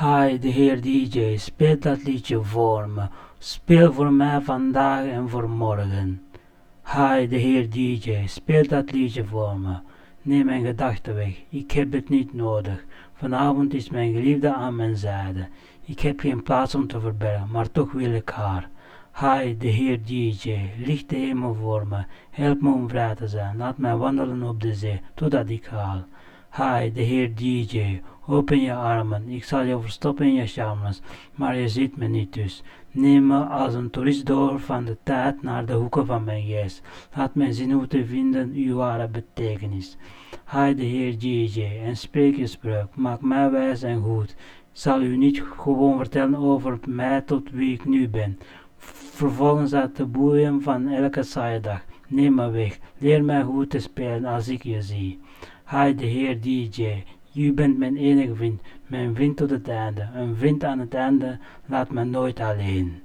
Hi, de heer DJ, speel dat liedje voor me. Speel voor mij vandaag en voor morgen. Hi, de heer DJ, speel dat liedje voor me. Neem mijn gedachten weg, ik heb het niet nodig. Vanavond is mijn geliefde aan mijn zijde. Ik heb geen plaats om te verbergen, maar toch wil ik haar. Hi, de heer DJ, licht de hemel voor me. Help me om vrij te zijn. Laat mij wandelen op de zee, totdat ik haal. Hi, de heer DJ, open je armen. Ik zal je verstoppen in je charmes, maar je ziet me niet dus. Neem me als een toerist door van de tijd naar de hoeken van mijn geest. Laat mij zien hoe te vinden uw ware betekenis. Hi, de heer DJ, en spreek je spreuk. Maak mij wijs en goed. Zal u niet gewoon vertellen over mij tot wie ik nu ben. Vervolgens uit de boeien van elke saaie dag. Neem me weg. Leer mij hoe te spelen als ik je zie. Hi, de heer DJ. U bent mijn enige vriend, mijn vriend tot het einde. Een vriend aan het einde laat me nooit alleen.